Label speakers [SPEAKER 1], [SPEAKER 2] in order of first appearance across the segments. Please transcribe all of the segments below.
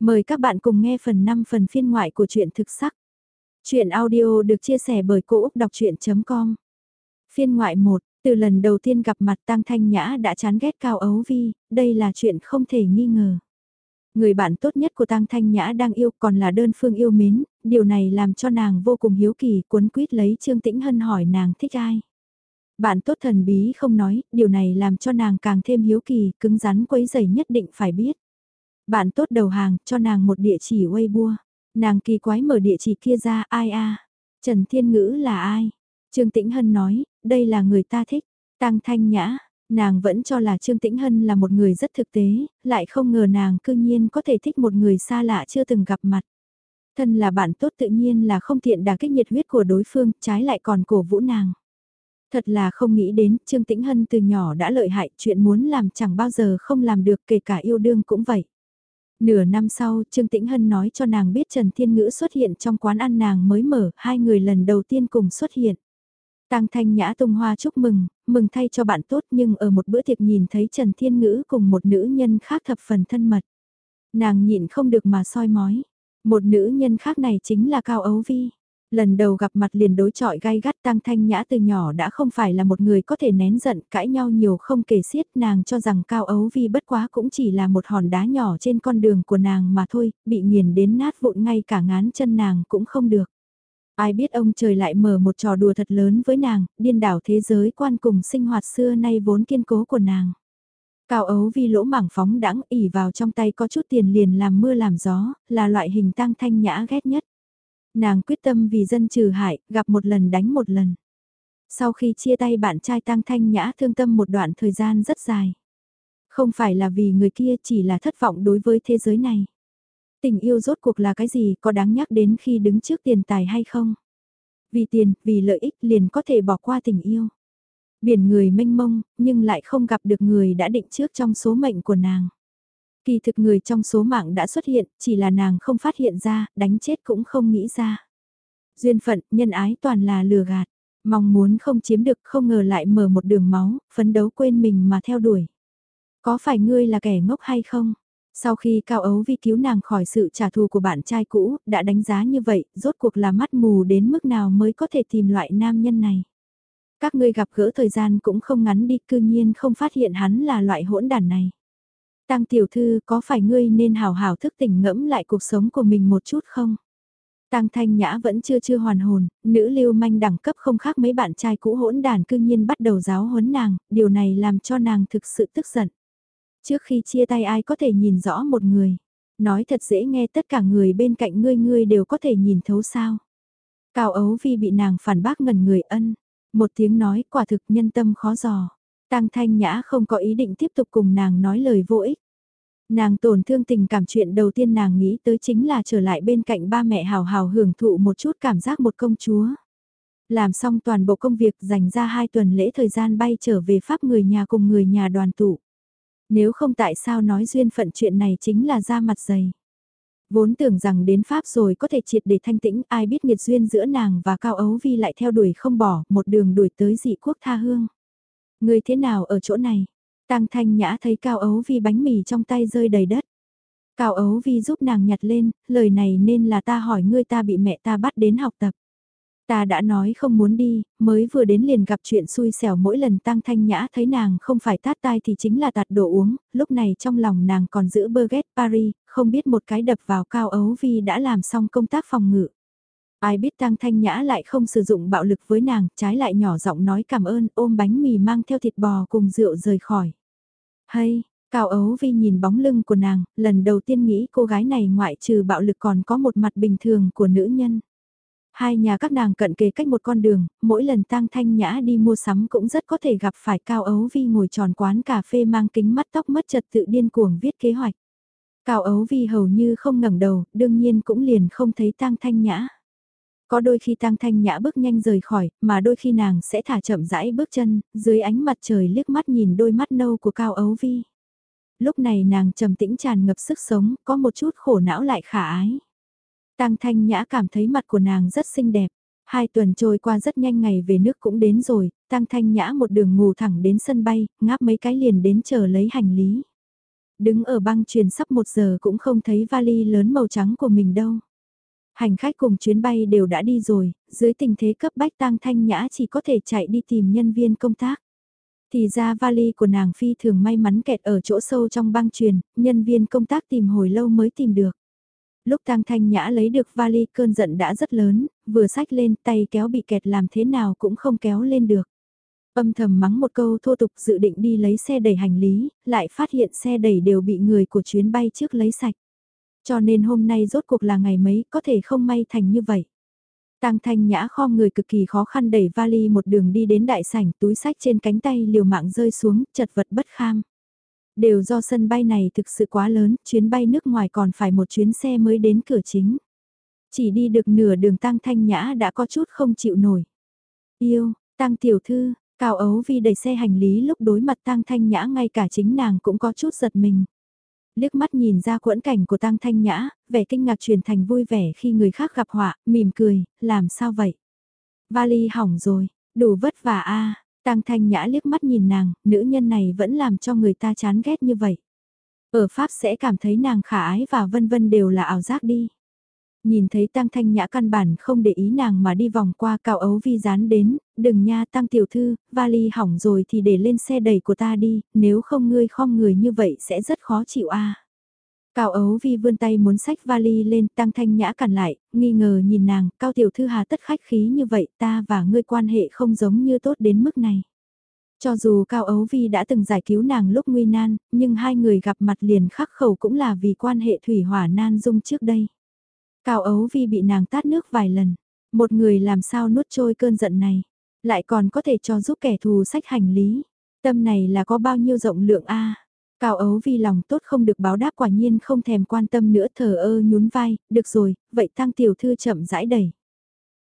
[SPEAKER 1] Mời các bạn cùng nghe phần 5 phần phiên ngoại của truyện thực sắc. Chuyện audio được chia sẻ bởi Cô Úc Đọc Chuyện.com Phiên ngoại 1, từ lần đầu tiên gặp mặt Tăng Thanh Nhã đã chán ghét Cao Ấu Vi, đây là chuyện không thể nghi ngờ. Người bạn tốt nhất của Tăng Thanh Nhã đang yêu còn là đơn phương yêu mến, điều này làm cho nàng vô cùng hiếu kỳ cuốn quýt lấy Trương Tĩnh Hân hỏi nàng thích ai. Bạn tốt thần bí không nói, điều này làm cho nàng càng thêm hiếu kỳ, cứng rắn quấy giày nhất định phải biết. Bạn tốt đầu hàng, cho nàng một địa chỉ Weibo. Nàng kỳ quái mở địa chỉ kia ra, ai a Trần Thiên Ngữ là ai? Trương Tĩnh Hân nói, đây là người ta thích. Tăng Thanh Nhã, nàng vẫn cho là Trương Tĩnh Hân là một người rất thực tế, lại không ngờ nàng cư nhiên có thể thích một người xa lạ chưa từng gặp mặt. Thân là bạn tốt tự nhiên là không tiện đả kích nhiệt huyết của đối phương, trái lại còn cổ vũ nàng. Thật là không nghĩ đến, Trương Tĩnh Hân từ nhỏ đã lợi hại, chuyện muốn làm chẳng bao giờ không làm được kể cả yêu đương cũng vậy. Nửa năm sau, Trương Tĩnh Hân nói cho nàng biết Trần Thiên Ngữ xuất hiện trong quán ăn nàng mới mở, hai người lần đầu tiên cùng xuất hiện. Tăng Thanh Nhã tung hoa chúc mừng, mừng thay cho bạn tốt nhưng ở một bữa tiệc nhìn thấy Trần Thiên Ngữ cùng một nữ nhân khác thập phần thân mật. Nàng nhịn không được mà soi mói. Một nữ nhân khác này chính là Cao Ấu Vi. Lần đầu gặp mặt liền đối chọi gai gắt tăng thanh nhã từ nhỏ đã không phải là một người có thể nén giận cãi nhau nhiều không kể xiết nàng cho rằng cao ấu vi bất quá cũng chỉ là một hòn đá nhỏ trên con đường của nàng mà thôi, bị nghiền đến nát vụn ngay cả ngán chân nàng cũng không được. Ai biết ông trời lại mở một trò đùa thật lớn với nàng, điên đảo thế giới quan cùng sinh hoạt xưa nay vốn kiên cố của nàng. Cao ấu vi lỗ mảng phóng đãng ỉ vào trong tay có chút tiền liền làm mưa làm gió, là loại hình tăng thanh nhã ghét nhất. Nàng quyết tâm vì dân trừ hại, gặp một lần đánh một lần. Sau khi chia tay bạn trai Tăng Thanh Nhã thương tâm một đoạn thời gian rất dài. Không phải là vì người kia chỉ là thất vọng đối với thế giới này. Tình yêu rốt cuộc là cái gì có đáng nhắc đến khi đứng trước tiền tài hay không? Vì tiền, vì lợi ích liền có thể bỏ qua tình yêu. Biển người mênh mông, nhưng lại không gặp được người đã định trước trong số mệnh của nàng. Kỳ thực người trong số mạng đã xuất hiện, chỉ là nàng không phát hiện ra, đánh chết cũng không nghĩ ra. Duyên phận, nhân ái toàn là lừa gạt. Mong muốn không chiếm được không ngờ lại mở một đường máu, phấn đấu quên mình mà theo đuổi. Có phải ngươi là kẻ ngốc hay không? Sau khi Cao Ấu Vi cứu nàng khỏi sự trả thù của bạn trai cũ, đã đánh giá như vậy, rốt cuộc là mắt mù đến mức nào mới có thể tìm loại nam nhân này. Các ngươi gặp gỡ thời gian cũng không ngắn đi, cư nhiên không phát hiện hắn là loại hỗn đản này. Tăng tiểu thư có phải ngươi nên hào hào thức tỉnh ngẫm lại cuộc sống của mình một chút không? Tăng thanh nhã vẫn chưa chưa hoàn hồn, nữ lưu manh đẳng cấp không khác mấy bạn trai cũ hỗn đàn cư nhiên bắt đầu giáo huấn nàng, điều này làm cho nàng thực sự tức giận. Trước khi chia tay ai có thể nhìn rõ một người, nói thật dễ nghe tất cả người bên cạnh ngươi ngươi đều có thể nhìn thấu sao. Cao ấu vi bị nàng phản bác ngần người ân, một tiếng nói quả thực nhân tâm khó dò. Tăng Thanh Nhã không có ý định tiếp tục cùng nàng nói lời vô ích. Nàng tổn thương tình cảm chuyện đầu tiên nàng nghĩ tới chính là trở lại bên cạnh ba mẹ hào hào hưởng thụ một chút cảm giác một công chúa. Làm xong toàn bộ công việc dành ra hai tuần lễ thời gian bay trở về Pháp người nhà cùng người nhà đoàn tụ. Nếu không tại sao nói duyên phận chuyện này chính là ra mặt dày. Vốn tưởng rằng đến Pháp rồi có thể triệt để thanh tĩnh, ai biết nghiệt duyên giữa nàng và Cao Ấu Vi lại theo đuổi không bỏ, một đường đuổi tới dị quốc tha hương. Người thế nào ở chỗ này? Tăng Thanh Nhã thấy Cao Ấu Vi bánh mì trong tay rơi đầy đất. Cao Ấu Vi giúp nàng nhặt lên, lời này nên là ta hỏi ngươi ta bị mẹ ta bắt đến học tập. Ta đã nói không muốn đi, mới vừa đến liền gặp chuyện xui xẻo mỗi lần Tăng Thanh Nhã thấy nàng không phải tát tai thì chính là tạt đồ uống, lúc này trong lòng nàng còn giữ bơ ghét Paris, không biết một cái đập vào Cao Ấu Vi đã làm xong công tác phòng ngự. Ai biết Tăng Thanh Nhã lại không sử dụng bạo lực với nàng, trái lại nhỏ giọng nói cảm ơn, ôm bánh mì mang theo thịt bò cùng rượu rời khỏi. Hay, Cao Ấu Vi nhìn bóng lưng của nàng, lần đầu tiên nghĩ cô gái này ngoại trừ bạo lực còn có một mặt bình thường của nữ nhân. Hai nhà các nàng cận kề cách một con đường, mỗi lần Tăng Thanh Nhã đi mua sắm cũng rất có thể gặp phải Cao Ấu Vi ngồi tròn quán cà phê mang kính mắt tóc mất trật tự điên cuồng viết kế hoạch. Cao Ấu Vi hầu như không ngẩng đầu, đương nhiên cũng liền không thấy Tăng Thanh Nhã. Có đôi khi Tăng Thanh Nhã bước nhanh rời khỏi, mà đôi khi nàng sẽ thả chậm rãi bước chân, dưới ánh mặt trời liếc mắt nhìn đôi mắt nâu của Cao Ấu Vi. Lúc này nàng trầm tĩnh tràn ngập sức sống, có một chút khổ não lại khả ái. Tăng Thanh Nhã cảm thấy mặt của nàng rất xinh đẹp. Hai tuần trôi qua rất nhanh ngày về nước cũng đến rồi, Tăng Thanh Nhã một đường ngủ thẳng đến sân bay, ngáp mấy cái liền đến chờ lấy hành lý. Đứng ở băng truyền sắp một giờ cũng không thấy vali lớn màu trắng của mình đâu. Hành khách cùng chuyến bay đều đã đi rồi, dưới tình thế cấp bách tang thanh nhã chỉ có thể chạy đi tìm nhân viên công tác. Thì ra vali của nàng phi thường may mắn kẹt ở chỗ sâu trong băng truyền, nhân viên công tác tìm hồi lâu mới tìm được. Lúc tang thanh nhã lấy được vali cơn giận đã rất lớn, vừa sách lên tay kéo bị kẹt làm thế nào cũng không kéo lên được. Âm thầm mắng một câu thô tục dự định đi lấy xe đẩy hành lý, lại phát hiện xe đẩy đều bị người của chuyến bay trước lấy sạch. Cho nên hôm nay rốt cuộc là ngày mấy có thể không may thành như vậy. Tăng thanh nhã kho người cực kỳ khó khăn đẩy vali một đường đi đến đại sảnh túi sách trên cánh tay liều mạng rơi xuống, chật vật bất kham. Đều do sân bay này thực sự quá lớn, chuyến bay nước ngoài còn phải một chuyến xe mới đến cửa chính. Chỉ đi được nửa đường tăng thanh nhã đã có chút không chịu nổi. Yêu, tăng tiểu thư, cao ấu vì đẩy xe hành lý lúc đối mặt tăng thanh nhã ngay cả chính nàng cũng có chút giật mình liếc mắt nhìn ra quẫn cảnh của Tăng Thanh Nhã, vẻ kinh ngạc truyền thành vui vẻ khi người khác gặp họa, mỉm cười, làm sao vậy? Vali hỏng rồi, đủ vất vả a. Tăng Thanh Nhã liếc mắt nhìn nàng, nữ nhân này vẫn làm cho người ta chán ghét như vậy. Ở Pháp sẽ cảm thấy nàng khả ái và vân vân đều là ảo giác đi. Nhìn thấy Tăng Thanh Nhã căn bản không để ý nàng mà đi vòng qua cao ấu vi dán đến, đừng nha Tăng Tiểu Thư, vali hỏng rồi thì để lên xe đẩy của ta đi, nếu không ngươi khom người như vậy sẽ rất khó chịu a. Cao ấu vi vươn tay muốn xách vali lên Tăng Thanh Nhã cản lại, nghi ngờ nhìn nàng, Cao Tiểu Thư hà tất khách khí như vậy ta và ngươi quan hệ không giống như tốt đến mức này. Cho dù Cao Ấu Vi đã từng giải cứu nàng lúc nguy nan, nhưng hai người gặp mặt liền khắc khẩu cũng là vì quan hệ thủy hỏa nan dung trước đây. Cao Ấu Vi bị nàng tát nước vài lần, một người làm sao nuốt trôi cơn giận này, lại còn có thể cho giúp kẻ thù sách hành lý. Tâm này là có bao nhiêu rộng lượng a Cao ấu vi lòng tốt không được báo đáp quả nhiên không thèm quan tâm nữa thờ ơ nhún vai, được rồi, vậy tăng tiểu thư chậm rãi đẩy.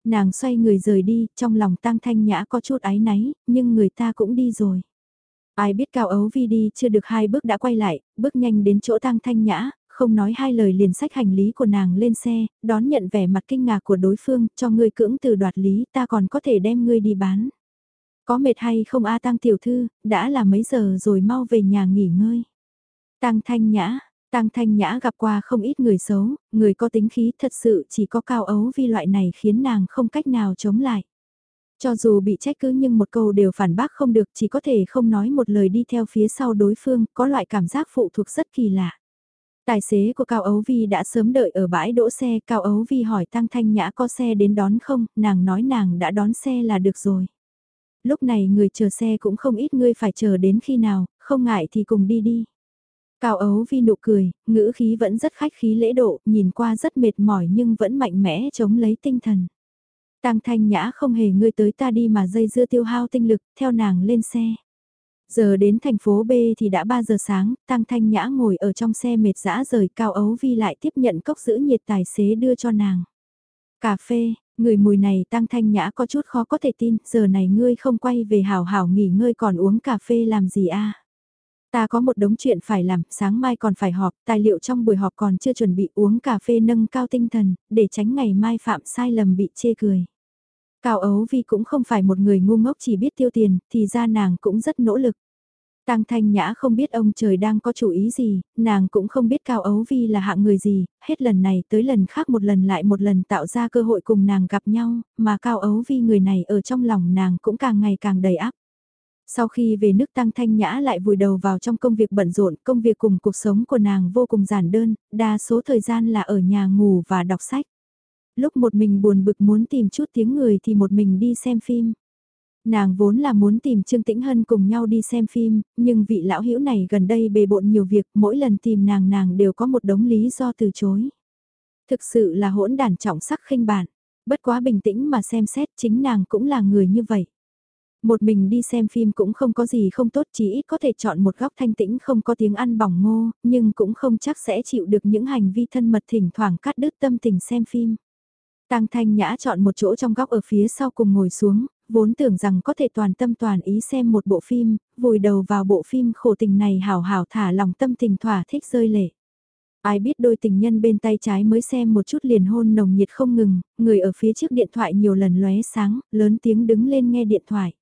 [SPEAKER 1] Nàng xoay người rời đi, trong lòng tăng thanh nhã có chút áy náy, nhưng người ta cũng đi rồi. Ai biết cao ấu vi đi chưa được hai bước đã quay lại, bước nhanh đến chỗ tăng thanh nhã, không nói hai lời liền sách hành lý của nàng lên xe, đón nhận vẻ mặt kinh ngạc của đối phương, cho ngươi cưỡng từ đoạt lý ta còn có thể đem ngươi đi bán. Có mệt hay không a tăng tiểu thư, đã là mấy giờ rồi mau về nhà nghỉ ngơi. Tăng thanh nhã, tăng thanh nhã gặp qua không ít người xấu, người có tính khí thật sự chỉ có cao ấu vi loại này khiến nàng không cách nào chống lại. Cho dù bị trách cứ nhưng một câu đều phản bác không được chỉ có thể không nói một lời đi theo phía sau đối phương, có loại cảm giác phụ thuộc rất kỳ lạ. Tài xế của Cao Ấu Vi đã sớm đợi ở bãi đỗ xe, Cao Ấu Vi hỏi Tăng Thanh Nhã có xe đến đón không, nàng nói nàng đã đón xe là được rồi. Lúc này người chờ xe cũng không ít ngươi phải chờ đến khi nào, không ngại thì cùng đi đi. Cao Ấu Vi nụ cười, ngữ khí vẫn rất khách khí lễ độ, nhìn qua rất mệt mỏi nhưng vẫn mạnh mẽ chống lấy tinh thần. Tăng Thanh Nhã không hề ngươi tới ta đi mà dây dưa tiêu hao tinh lực, theo nàng lên xe. Giờ đến thành phố B thì đã 3 giờ sáng, Tăng Thanh Nhã ngồi ở trong xe mệt dã rời Cao Ấu Vi lại tiếp nhận cốc giữ nhiệt tài xế đưa cho nàng. Cà phê, người mùi này Tăng Thanh Nhã có chút khó có thể tin, giờ này ngươi không quay về hào hào nghỉ ngơi còn uống cà phê làm gì a? Ta có một đống chuyện phải làm, sáng mai còn phải họp, tài liệu trong buổi họp còn chưa chuẩn bị uống cà phê nâng cao tinh thần, để tránh ngày mai phạm sai lầm bị chê cười. Cao Ấu Vi cũng không phải một người ngu ngốc chỉ biết tiêu tiền, thì ra nàng cũng rất nỗ lực. Tăng Thanh Nhã không biết ông trời đang có chủ ý gì, nàng cũng không biết Cao Ấu Vi là hạng người gì, hết lần này tới lần khác một lần lại một lần tạo ra cơ hội cùng nàng gặp nhau, mà Cao Ấu Vi người này ở trong lòng nàng cũng càng ngày càng đầy áp. Sau khi về nước Tăng Thanh Nhã lại vùi đầu vào trong công việc bận rộn, công việc cùng cuộc sống của nàng vô cùng giản đơn, đa số thời gian là ở nhà ngủ và đọc sách lúc một mình buồn bực muốn tìm chút tiếng người thì một mình đi xem phim. Nàng vốn là muốn tìm Trương Tĩnh Hân cùng nhau đi xem phim, nhưng vị lão hữu này gần đây bề bộn nhiều việc, mỗi lần tìm nàng nàng đều có một đống lý do từ chối. Thực sự là hỗn đàn trọng sắc khinh bản, bất quá bình tĩnh mà xem xét chính nàng cũng là người như vậy. Một mình đi xem phim cũng không có gì không tốt chỉ ít có thể chọn một góc thanh tĩnh không có tiếng ăn bỏng ngô, nhưng cũng không chắc sẽ chịu được những hành vi thân mật thỉnh thoảng cắt đứt tâm tình xem phim. Tăng Thanh Nhã chọn một chỗ trong góc ở phía sau cùng ngồi xuống, vốn tưởng rằng có thể toàn tâm toàn ý xem một bộ phim, vùi đầu vào bộ phim khổ tình này hào hào thả lòng tâm tình thỏa thích rơi lệ. Ai biết đôi tình nhân bên tay trái mới xem một chút liền hôn nồng nhiệt không ngừng, người ở phía trước điện thoại nhiều lần lóe sáng, lớn tiếng đứng lên nghe điện thoại.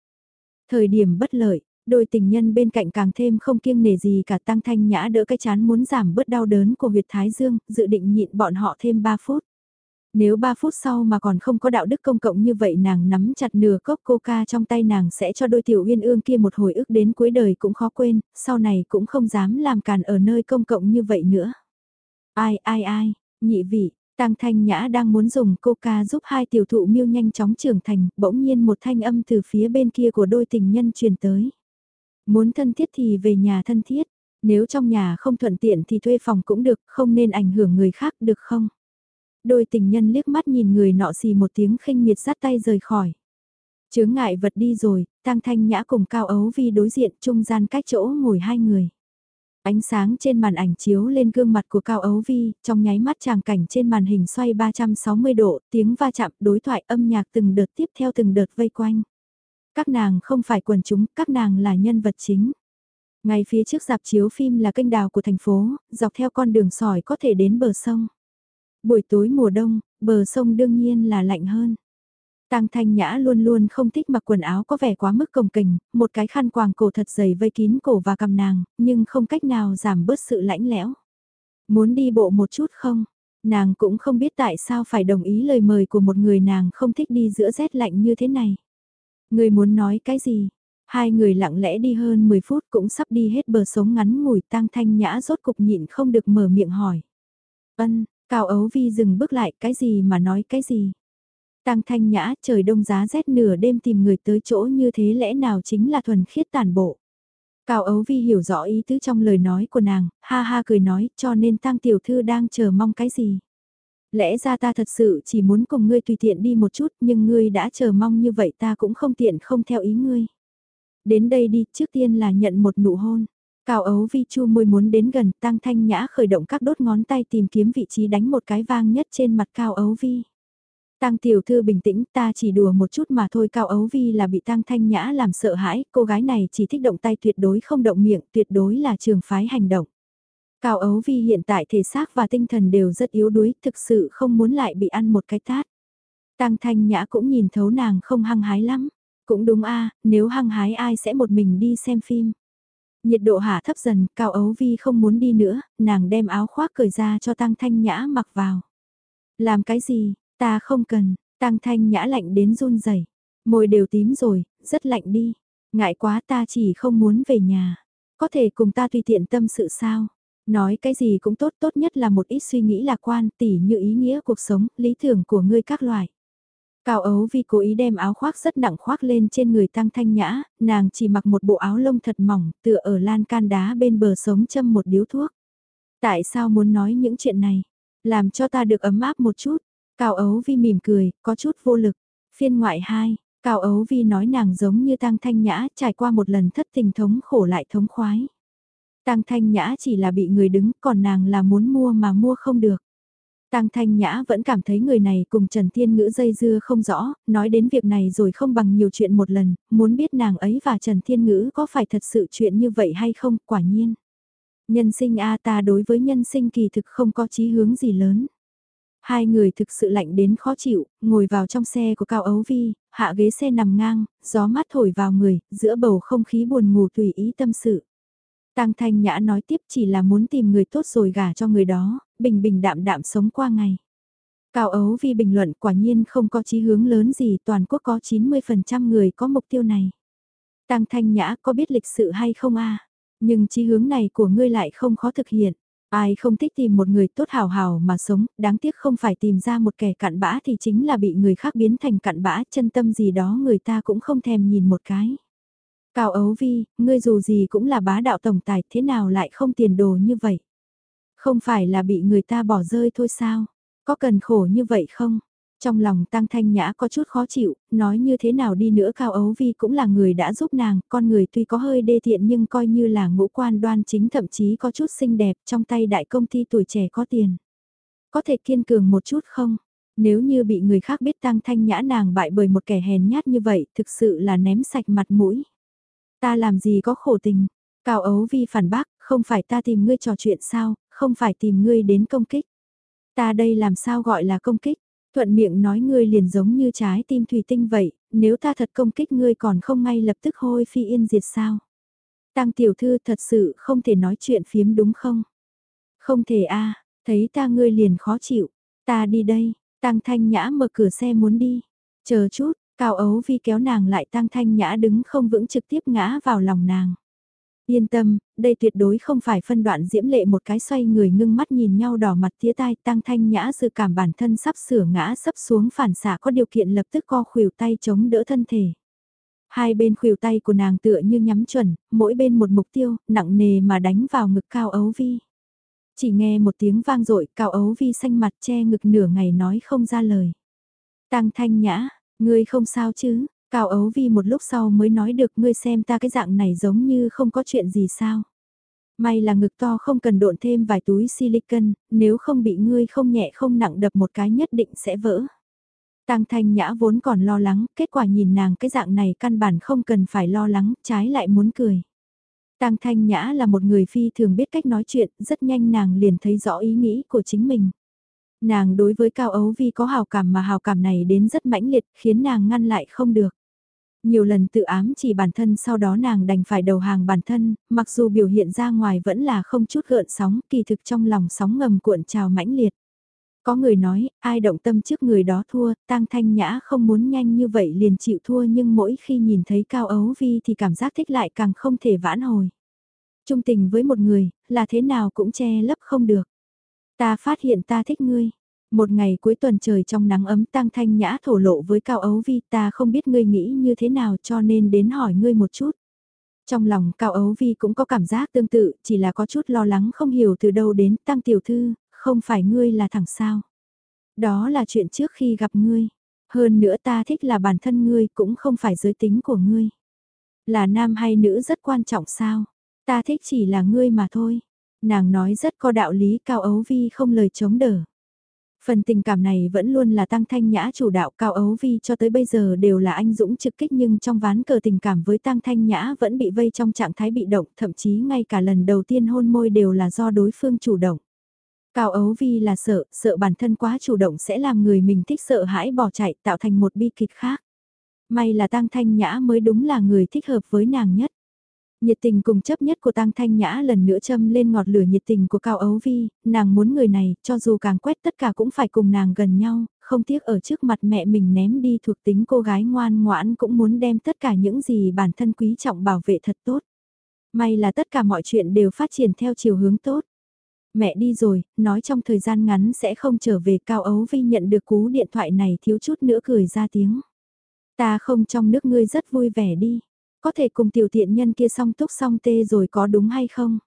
[SPEAKER 1] Thời điểm bất lợi, Đôi tình nhân bên cạnh càng thêm không kiêng nề gì cả tăng thanh nhã đỡ cái chán muốn giảm bớt đau đớn của huyệt thái dương, dự định nhịn bọn họ thêm 3 phút. Nếu 3 phút sau mà còn không có đạo đức công cộng như vậy nàng nắm chặt nửa cốc coca trong tay nàng sẽ cho đôi tiểu uyên ương kia một hồi ức đến cuối đời cũng khó quên, sau này cũng không dám làm càn ở nơi công cộng như vậy nữa. Ai ai ai, nhị vị, Tăng Thanh Nhã đang muốn dùng coca giúp hai tiểu thụ miêu nhanh chóng trưởng thành, bỗng nhiên một thanh âm từ phía bên kia của đôi tình nhân truyền tới. Muốn thân thiết thì về nhà thân thiết, nếu trong nhà không thuận tiện thì thuê phòng cũng được, không nên ảnh hưởng người khác được không? Đôi tình nhân liếc mắt nhìn người nọ xì một tiếng khinh miệt sát tay rời khỏi. Chướng ngại vật đi rồi, Tăng Thanh Nhã cùng Cao Ấu Vi đối diện trung gian cách chỗ ngồi hai người. Ánh sáng trên màn ảnh chiếu lên gương mặt của Cao Ấu Vi, trong nháy mắt tràng cảnh trên màn hình xoay 360 độ, tiếng va chạm, đối thoại âm nhạc từng đợt tiếp theo từng đợt vây quanh. Các nàng không phải quần chúng, các nàng là nhân vật chính. Ngay phía trước dạp chiếu phim là kênh đào của thành phố, dọc theo con đường sỏi có thể đến bờ sông. Buổi tối mùa đông, bờ sông đương nhiên là lạnh hơn. tang Thanh Nhã luôn luôn không thích mặc quần áo có vẻ quá mức cồng kềnh, một cái khăn quàng cổ thật dày vây kín cổ và cầm nàng, nhưng không cách nào giảm bớt sự lãnh lẽo. Muốn đi bộ một chút không? Nàng cũng không biết tại sao phải đồng ý lời mời của một người nàng không thích đi giữa rét lạnh như thế này. Người muốn nói cái gì? Hai người lặng lẽ đi hơn 10 phút cũng sắp đi hết bờ sống ngắn ngủi tang Thanh Nhã rốt cục nhịn không được mở miệng hỏi. Ân, Cao Ấu Vi dừng bước lại cái gì mà nói cái gì? Tăng thanh nhã trời đông giá rét nửa đêm tìm người tới chỗ như thế lẽ nào chính là thuần khiết tàn bộ. Cao Ấu Vi hiểu rõ ý tứ trong lời nói của nàng, ha ha cười nói cho nên tăng tiểu thư đang chờ mong cái gì. Lẽ ra ta thật sự chỉ muốn cùng ngươi tùy tiện đi một chút nhưng ngươi đã chờ mong như vậy ta cũng không tiện không theo ý ngươi. Đến đây đi, trước tiên là nhận một nụ hôn. Cao ấu vi chu môi muốn đến gần tăng thanh nhã khởi động các đốt ngón tay tìm kiếm vị trí đánh một cái vang nhất trên mặt cao ấu vi. Tăng tiểu thư bình tĩnh ta chỉ đùa một chút mà thôi cao ấu vi là bị tăng thanh nhã làm sợ hãi, cô gái này chỉ thích động tay tuyệt đối không động miệng, tuyệt đối là trường phái hành động. Cao ấu vi hiện tại thể xác và tinh thần đều rất yếu đuối, thực sự không muốn lại bị ăn một cái tát. Tăng thanh nhã cũng nhìn thấu nàng không hăng hái lắm. Cũng đúng a nếu hăng hái ai sẽ một mình đi xem phim. Nhiệt độ hạ thấp dần, Cao Ấu Vi không muốn đi nữa, nàng đem áo khoác cởi ra cho Tăng Thanh Nhã mặc vào. Làm cái gì, Ta không cần, Tăng Thanh Nhã lạnh đến run rẩy, môi đều tím rồi, rất lạnh đi. Ngại quá ta chỉ không muốn về nhà. Có thể cùng ta tùy tiện tâm sự sao? Nói cái gì cũng tốt, tốt nhất là một ít suy nghĩ lạc quan, tỉ như ý nghĩa cuộc sống, lý tưởng của ngươi các loại. Cao ấu vì cố ý đem áo khoác rất nặng khoác lên trên người tăng thanh nhã, nàng chỉ mặc một bộ áo lông thật mỏng, tựa ở lan can đá bên bờ sống châm một điếu thuốc. Tại sao muốn nói những chuyện này? Làm cho ta được ấm áp một chút. Cao Ấu Vi mỉm cười, có chút vô lực. Phiên ngoại 2, Cao Ấu Vi nói nàng giống như Tăng Thanh Nhã trải qua một lần thất tình thống khổ lại thống khoái. Tăng Thanh Nhã chỉ là bị người đứng, còn nàng là muốn mua mà mua không được. Tăng Thanh Nhã vẫn cảm thấy người này cùng Trần Thiên Ngữ dây dưa không rõ, nói đến việc này rồi không bằng nhiều chuyện một lần, muốn biết nàng ấy và Trần Thiên Ngữ có phải thật sự chuyện như vậy hay không, quả nhiên. Nhân sinh A ta đối với nhân sinh kỳ thực không có chí hướng gì lớn. Hai người thực sự lạnh đến khó chịu, ngồi vào trong xe của Cao Ấu Vi, hạ ghế xe nằm ngang, gió mát thổi vào người, giữa bầu không khí buồn ngủ tùy ý tâm sự. Tăng Thanh Nhã nói tiếp chỉ là muốn tìm người tốt rồi gả cho người đó, bình bình đạm đạm sống qua ngày. Cao Ấu Vi bình luận quả nhiên không có chí hướng lớn gì toàn quốc có 90% người có mục tiêu này. Tăng Thanh Nhã có biết lịch sự hay không a Nhưng chí hướng này của ngươi lại không khó thực hiện. Ai không thích tìm một người tốt hào hào mà sống, đáng tiếc không phải tìm ra một kẻ cặn bã thì chính là bị người khác biến thành cặn bã, chân tâm gì đó người ta cũng không thèm nhìn một cái. Cao Ấu Vi, ngươi dù gì cũng là bá đạo tổng tài, thế nào lại không tiền đồ như vậy? Không phải là bị người ta bỏ rơi thôi sao? Có cần khổ như vậy không? Trong lòng Tăng Thanh Nhã có chút khó chịu, nói như thế nào đi nữa Cao Ấu Vi cũng là người đã giúp nàng, con người tuy có hơi đê tiện nhưng coi như là ngũ quan đoan chính thậm chí có chút xinh đẹp trong tay đại công ty tuổi trẻ có tiền. Có thể kiên cường một chút không? Nếu như bị người khác biết Tăng Thanh Nhã nàng bại bởi một kẻ hèn nhát như vậy thực sự là ném sạch mặt mũi. Ta làm gì có khổ tình? Cao Ấu Vi phản bác, không phải ta tìm ngươi trò chuyện sao, không phải tìm ngươi đến công kích. Ta đây làm sao gọi là công kích? Thuận miệng nói ngươi liền giống như trái tim thủy tinh vậy, nếu ta thật công kích ngươi còn không ngay lập tức hôi phi yên diệt sao. Tăng tiểu thư thật sự không thể nói chuyện phiếm đúng không? Không thể a thấy ta ngươi liền khó chịu, ta đi đây, Tăng Thanh Nhã mở cửa xe muốn đi, chờ chút, Cao Ấu Vi kéo nàng lại Tăng Thanh Nhã đứng không vững trực tiếp ngã vào lòng nàng. Yên tâm, đây tuyệt đối không phải phân đoạn diễm lệ một cái xoay người ngưng mắt nhìn nhau đỏ mặt tía tai Tăng Thanh Nhã dự cảm bản thân sắp sửa ngã sắp xuống phản xạ có điều kiện lập tức co khuỷu tay chống đỡ thân thể. Hai bên khuỷu tay của nàng tựa như nhắm chuẩn, mỗi bên một mục tiêu, nặng nề mà đánh vào ngực Cao Ấu Vi. Chỉ nghe một tiếng vang dội Cao Ấu Vi xanh mặt che ngực nửa ngày nói không ra lời. Tăng Thanh Nhã, ngươi không sao chứ, Cao Ấu Vi một lúc sau mới nói được ngươi xem ta cái dạng này giống như không có chuyện gì sao. May là ngực to không cần độn thêm vài túi silicon, nếu không bị ngươi không nhẹ không nặng đập một cái nhất định sẽ vỡ. Tăng Thanh Nhã vốn còn lo lắng, kết quả nhìn nàng cái dạng này căn bản không cần phải lo lắng, trái lại muốn cười. Tăng Thanh Nhã là một người phi thường biết cách nói chuyện, rất nhanh nàng liền thấy rõ ý nghĩ của chính mình. Nàng đối với Cao Ấu Vi có hào cảm mà hào cảm này đến rất mãnh liệt, khiến nàng ngăn lại không được. Nhiều lần tự ám chỉ bản thân sau đó nàng đành phải đầu hàng bản thân, mặc dù biểu hiện ra ngoài vẫn là không chút gợn sóng, kỳ thực trong lòng sóng ngầm cuộn trào mãnh liệt. Có người nói, ai động tâm trước người đó thua, tang thanh nhã không muốn nhanh như vậy liền chịu thua nhưng mỗi khi nhìn thấy cao ấu vi thì cảm giác thích lại càng không thể vãn hồi. Trung tình với một người, là thế nào cũng che lấp không được. Ta phát hiện ta thích ngươi. Một ngày cuối tuần trời trong nắng ấm tăng thanh nhã thổ lộ với Cao Ấu Vi ta không biết ngươi nghĩ như thế nào cho nên đến hỏi ngươi một chút. Trong lòng Cao Ấu Vi cũng có cảm giác tương tự, chỉ là có chút lo lắng không hiểu từ đâu đến tăng tiểu thư, không phải ngươi là thẳng sao. Đó là chuyện trước khi gặp ngươi. Hơn nữa ta thích là bản thân ngươi cũng không phải giới tính của ngươi. Là nam hay nữ rất quan trọng sao. Ta thích chỉ là ngươi mà thôi. Nàng nói rất có đạo lý Cao Ấu Vi không lời chống đỡ. Phần tình cảm này vẫn luôn là Tăng Thanh Nhã chủ đạo Cao Ấu Vi cho tới bây giờ đều là anh Dũng trực kích nhưng trong ván cờ tình cảm với Tăng Thanh Nhã vẫn bị vây trong trạng thái bị động, thậm chí ngay cả lần đầu tiên hôn môi đều là do đối phương chủ động. Cao Ấu Vi là sợ, sợ bản thân quá chủ động sẽ làm người mình thích sợ hãi bỏ chạy tạo thành một bi kịch khác. May là Tăng Thanh Nhã mới đúng là người thích hợp với nàng nhất. Nhiệt tình cùng chấp nhất của Tăng Thanh Nhã lần nữa châm lên ngọt lửa nhiệt tình của Cao Ấu Vi, nàng muốn người này, cho dù càng quét tất cả cũng phải cùng nàng gần nhau, không tiếc ở trước mặt mẹ mình ném đi thuộc tính cô gái ngoan ngoãn cũng muốn đem tất cả những gì bản thân quý trọng bảo vệ thật tốt. May là tất cả mọi chuyện đều phát triển theo chiều hướng tốt mẹ đi rồi, nói trong thời gian ngắn sẽ không trở về Cao Ấu Vi nhận được cú điện thoại này thiếu chút nữa cười ra tiếng. Ta không trong nước ngươi rất vui vẻ đi, có thể cùng tiểu tiện nhân kia song túc song tê rồi có đúng hay không?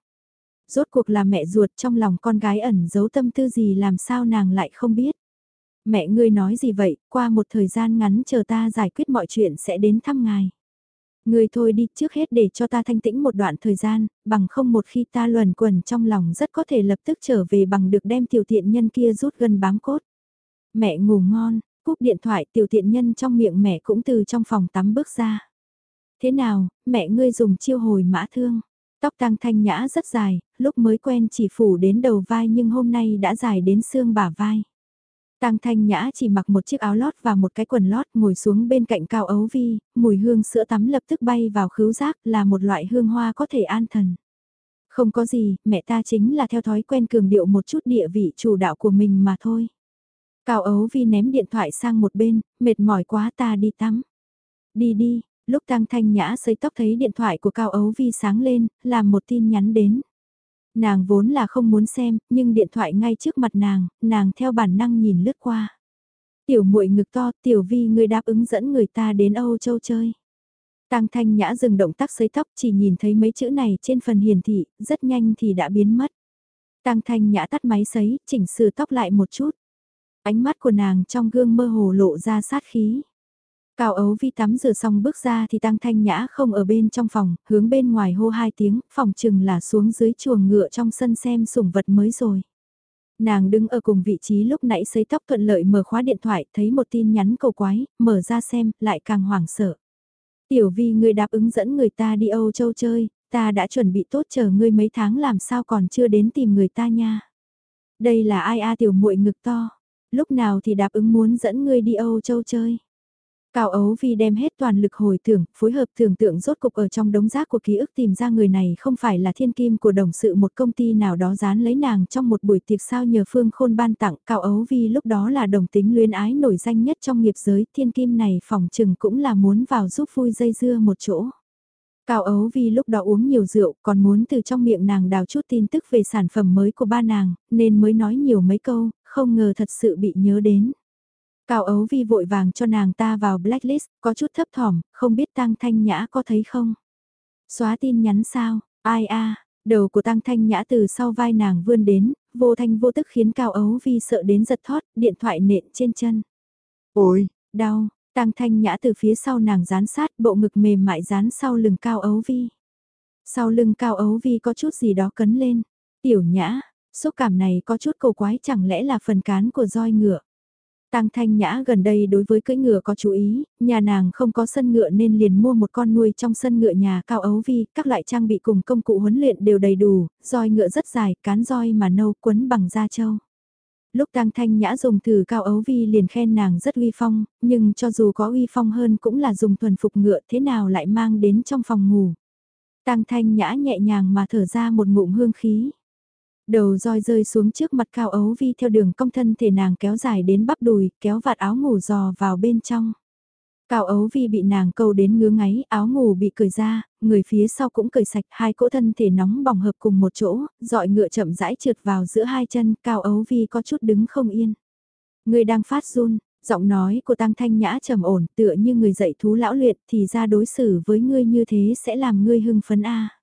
[SPEAKER 1] Rốt cuộc là mẹ ruột trong lòng con gái ẩn giấu tâm tư gì làm sao nàng lại không biết. Mẹ ngươi nói gì vậy, qua một thời gian ngắn chờ ta giải quyết mọi chuyện sẽ đến thăm ngài. Ngươi thôi đi trước hết để cho ta thanh tĩnh một đoạn thời gian, bằng không một khi ta luẩn quẩn trong lòng rất có thể lập tức trở về bằng được đem tiểu tiện nhân kia rút gần bám cốt. Mẹ ngủ ngon, cúp điện thoại tiểu tiện nhân trong miệng mẹ cũng từ trong phòng tắm bước ra. Thế nào, mẹ ngươi dùng chiêu hồi mã thương. Tóc tăng thanh nhã rất dài, lúc mới quen chỉ phủ đến đầu vai nhưng hôm nay đã dài đến xương bả vai. Tang Thanh Nhã chỉ mặc một chiếc áo lót và một cái quần lót ngồi xuống bên cạnh Cao Ấu Vi, mùi hương sữa tắm lập tức bay vào khứu giác là một loại hương hoa có thể an thần. Không có gì, mẹ ta chính là theo thói quen cường điệu một chút địa vị chủ đạo của mình mà thôi. Cao Ấu Vi ném điện thoại sang một bên, mệt mỏi quá ta đi tắm. Đi đi, lúc Tang Thanh Nhã sấy tóc thấy điện thoại của Cao Ấu Vi sáng lên, làm một tin nhắn đến. Nàng vốn là không muốn xem, nhưng điện thoại ngay trước mặt nàng, nàng theo bản năng nhìn lướt qua. Tiểu muội ngực to, tiểu vi người đáp ứng dẫn người ta đến Âu Châu chơi. Tăng Thanh Nhã dừng động tác sấy tóc chỉ nhìn thấy mấy chữ này trên phần hiển thị, rất nhanh thì đã biến mất. Tăng Thanh Nhã tắt máy sấy, chỉnh sửa tóc lại một chút. Ánh mắt của nàng trong gương mơ hồ lộ ra sát khí. Cao ấu vi tắm rửa xong bước ra thì tăng thanh nhã không ở bên trong phòng, hướng bên ngoài hô hai tiếng, phòng chừng là xuống dưới chuồng ngựa trong sân xem sủng vật mới rồi. Nàng đứng ở cùng vị trí lúc nãy sấy tóc thuận lợi mở khóa điện thoại, thấy một tin nhắn cầu quái, mở ra xem, lại càng hoảng sợ. Tiểu vi người đáp ứng dẫn người ta đi Âu Châu chơi, ta đã chuẩn bị tốt chờ ngươi mấy tháng làm sao còn chưa đến tìm người ta nha. Đây là ai a tiểu muội ngực to, lúc nào thì đáp ứng muốn dẫn ngươi đi Âu Châu chơi. Cao Ấu Vi đem hết toàn lực hồi tưởng, phối hợp tưởng tượng rốt cục ở trong đống rác của ký ức tìm ra người này không phải là thiên kim của đồng sự một công ty nào đó dán lấy nàng trong một buổi tiệc sao nhờ Phương Khôn ban tặng. Cao Ấu Vi lúc đó là đồng tính luyến ái nổi danh nhất trong nghiệp giới, thiên kim này phòng trừng cũng là muốn vào giúp vui dây dưa một chỗ. Cao Ấu Vi lúc đó uống nhiều rượu, còn muốn từ trong miệng nàng đào chút tin tức về sản phẩm mới của ba nàng, nên mới nói nhiều mấy câu, không ngờ thật sự bị nhớ đến. Cao Ấu Vi vội vàng cho nàng ta vào blacklist, có chút thấp thỏm, không biết Tăng Thanh Nhã có thấy không? Xóa tin nhắn sao? Ai a? Đầu của Tăng Thanh Nhã từ sau vai nàng vươn đến, vô thanh vô tức khiến Cao Ấu Vi sợ đến giật thót, điện thoại nện trên chân. Ôi, đau, Tăng Thanh Nhã từ phía sau nàng dán sát, bộ ngực mềm mại dán sau lưng Cao Ấu Vi. Sau lưng Cao Ấu Vi có chút gì đó cấn lên. Tiểu Nhã, xúc cảm này có chút cầu quái chẳng lẽ là phần cán của roi ngựa. Tăng Thanh Nhã gần đây đối với cưỡi ngựa có chú ý, nhà nàng không có sân ngựa nên liền mua một con nuôi trong sân ngựa nhà cao ấu vi, các loại trang bị cùng công cụ huấn luyện đều đầy đủ, roi ngựa rất dài, cán roi mà nâu quấn bằng da trâu. Lúc Tăng Thanh Nhã dùng thử cao ấu vi liền khen nàng rất uy phong, nhưng cho dù có uy phong hơn cũng là dùng thuần phục ngựa thế nào lại mang đến trong phòng ngủ. Tăng Thanh Nhã nhẹ nhàng mà thở ra một ngụm hương khí. Đầu roi rơi xuống trước mặt cao ấu vi theo đường cong thân thể nàng kéo dài đến bắp đùi, kéo vạt áo ngủ giò vào bên trong. Cao ấu vi bị nàng câu đến ngứa ngáy, áo ngủ bị cởi ra, người phía sau cũng cởi sạch, hai cỗ thân thể nóng bỏng hợp cùng một chỗ, dọi ngựa chậm rãi trượt vào giữa hai chân, cao ấu vi có chút đứng không yên. Người đang phát run, giọng nói của tăng thanh nhã trầm ổn tựa như người dạy thú lão luyện thì ra đối xử với ngươi như thế sẽ làm ngươi hưng phấn a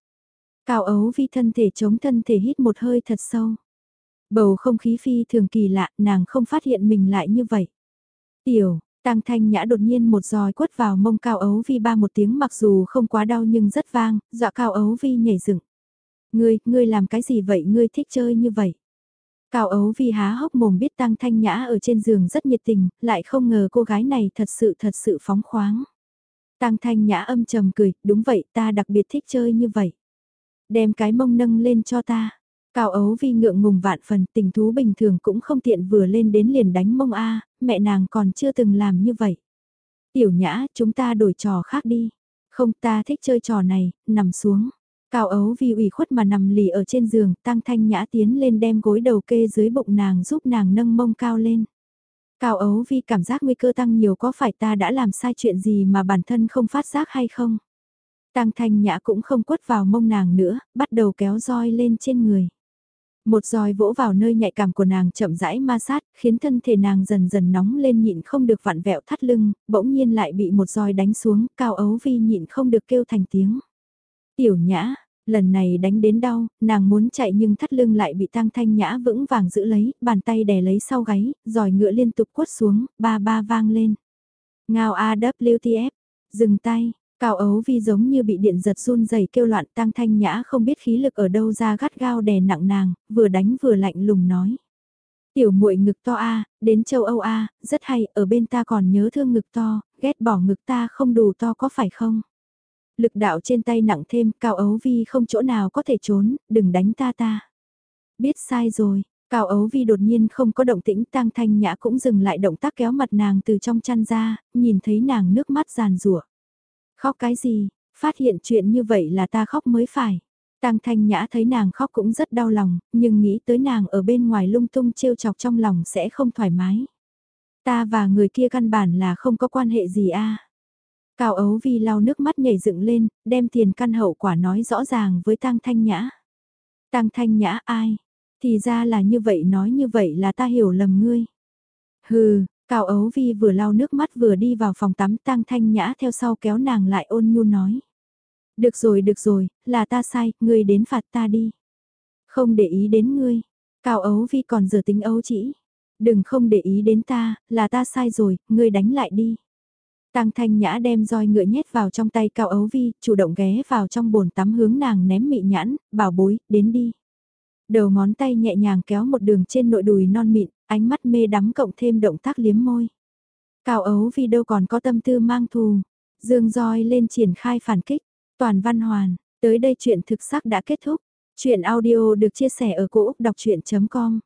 [SPEAKER 1] Cao ấu vi thân thể chống thân thể hít một hơi thật sâu. Bầu không khí phi thường kỳ lạ, nàng không phát hiện mình lại như vậy. Tiểu, Tăng thanh nhã đột nhiên một roi quất vào mông cao ấu vi ba một tiếng mặc dù không quá đau nhưng rất vang, dọa cao ấu vi nhảy dựng. Ngươi, ngươi làm cái gì vậy, ngươi thích chơi như vậy? Cao ấu vi há hốc mồm biết tăng thanh nhã ở trên giường rất nhiệt tình, lại không ngờ cô gái này thật sự thật sự phóng khoáng. Tăng thanh nhã âm trầm cười, đúng vậy ta đặc biệt thích chơi như vậy. Đem cái mông nâng lên cho ta. Cao ấu vi ngượng ngùng vạn phần tình thú bình thường cũng không tiện vừa lên đến liền đánh mông A, mẹ nàng còn chưa từng làm như vậy. Tiểu nhã, chúng ta đổi trò khác đi. Không ta thích chơi trò này, nằm xuống. Cao ấu vì ủy khuất mà nằm lì ở trên giường, tăng thanh nhã tiến lên đem gối đầu kê dưới bụng nàng giúp nàng nâng mông cao lên. Cao ấu vi cảm giác nguy cơ tăng nhiều có phải ta đã làm sai chuyện gì mà bản thân không phát giác hay không? Tăng thanh nhã cũng không quất vào mông nàng nữa, bắt đầu kéo roi lên trên người. Một roi vỗ vào nơi nhạy cảm của nàng chậm rãi ma sát, khiến thân thể nàng dần dần nóng lên nhịn không được vặn vẹo thắt lưng, bỗng nhiên lại bị một roi đánh xuống, cao ấu vi nhịn không được kêu thành tiếng. Tiểu nhã, lần này đánh đến đau, nàng muốn chạy nhưng thắt lưng lại bị Tang thanh nhã vững vàng giữ lấy, bàn tay đè lấy sau gáy, roi ngựa liên tục quất xuống, ba ba vang lên. Ngao AWTF, dừng tay, Cao ấu vi giống như bị điện giật run rẩy kêu loạn tăng thanh nhã không biết khí lực ở đâu ra gắt gao đè nặng nàng, vừa đánh vừa lạnh lùng nói. Tiểu muội ngực to a, đến châu Âu a, rất hay, ở bên ta còn nhớ thương ngực to, ghét bỏ ngực ta không đủ to có phải không? Lực đạo trên tay nặng thêm, cao ấu vi không chỗ nào có thể trốn, đừng đánh ta ta. Biết sai rồi, Cao ấu vi đột nhiên không có động tĩnh tang thanh nhã cũng dừng lại động tác kéo mặt nàng từ trong chăn ra, nhìn thấy nàng nước mắt giàn rủa Khóc cái gì, phát hiện chuyện như vậy là ta khóc mới phải. Tăng Thanh Nhã thấy nàng khóc cũng rất đau lòng, nhưng nghĩ tới nàng ở bên ngoài lung tung trêu chọc trong lòng sẽ không thoải mái. Ta và người kia căn bản là không có quan hệ gì a. Cao ấu vi lau nước mắt nhảy dựng lên, đem tiền căn hậu quả nói rõ ràng với Tăng Thanh Nhã. Tăng Thanh Nhã ai? Thì ra là như vậy nói như vậy là ta hiểu lầm ngươi. Hừ, Cao Ấu Vi vừa lau nước mắt vừa đi vào phòng tắm tang thanh nhã theo sau kéo nàng lại ôn nhu nói. Được rồi được rồi, là ta sai, ngươi đến phạt ta đi. Không để ý đến ngươi. Cao Ấu Vi còn giờ tính ấu chỉ. Đừng không để ý đến ta, là ta sai rồi, ngươi đánh lại đi. Tang Thanh Nhã đem roi ngựa nhét vào trong tay Cao Ấu Vi, chủ động ghé vào trong bồn tắm hướng nàng ném mị nhãn, bảo bối, đến đi. Đầu ngón tay nhẹ nhàng kéo một đường trên nội đùi non mịn, ánh mắt mê đắm cộng thêm động tác liếm môi. Cao ấu vì đâu còn có tâm tư mang thù, dương roi lên triển khai phản kích, toàn văn hoàn, tới đây chuyện thực sắc đã kết thúc. Chuyện audio được chia sẻ ở cỗ đọc chuyện.com